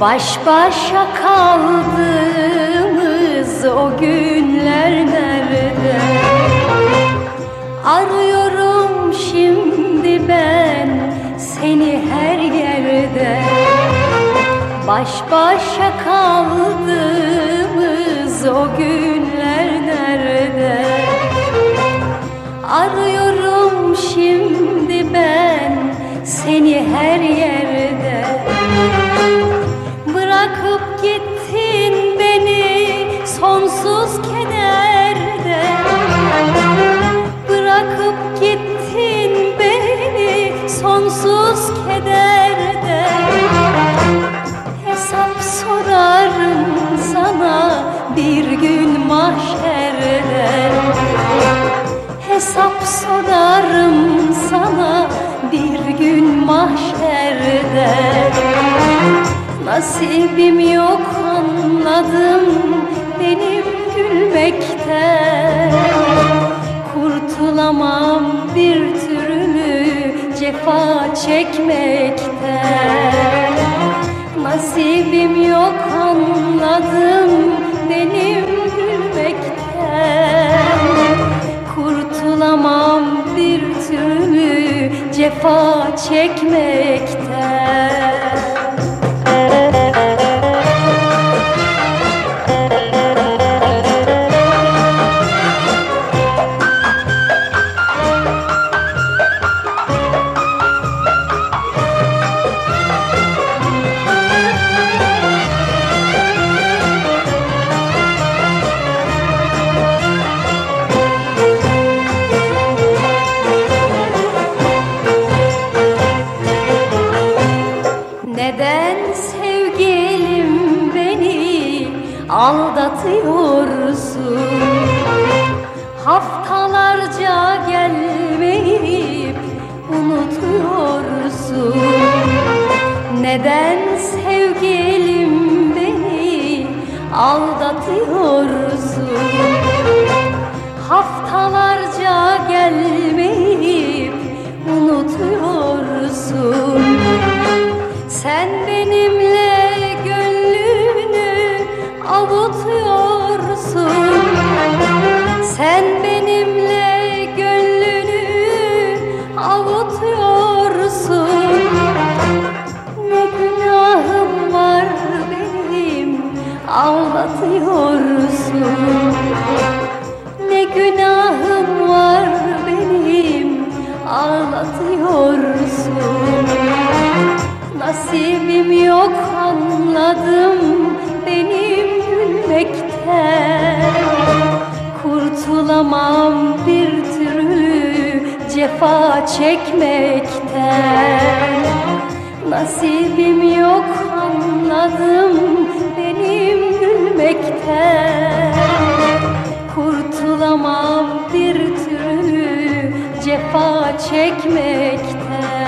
Baş başa kaldığımız o günler nerede? Arıyorum şimdi ben seni her yerde Baş başa kaldığımız o günler nerede? Arıyorum şimdi ben seni her yerde mahşerde Nasibim yok anladım benim gülmekten Kurtulamam bir türlü cefa çekmekten Nasibim yok anladım benim gülmekten Kurtulamam bir türlü cefa çekmekten aldatıyorsun. Haftalarca gelmeyip anladım benim gülmekten Kurtulamam bir türlü cefa çekmekten Nasibim yok anladım benim gülmekten Kurtulamam bir türlü cefa çekmekten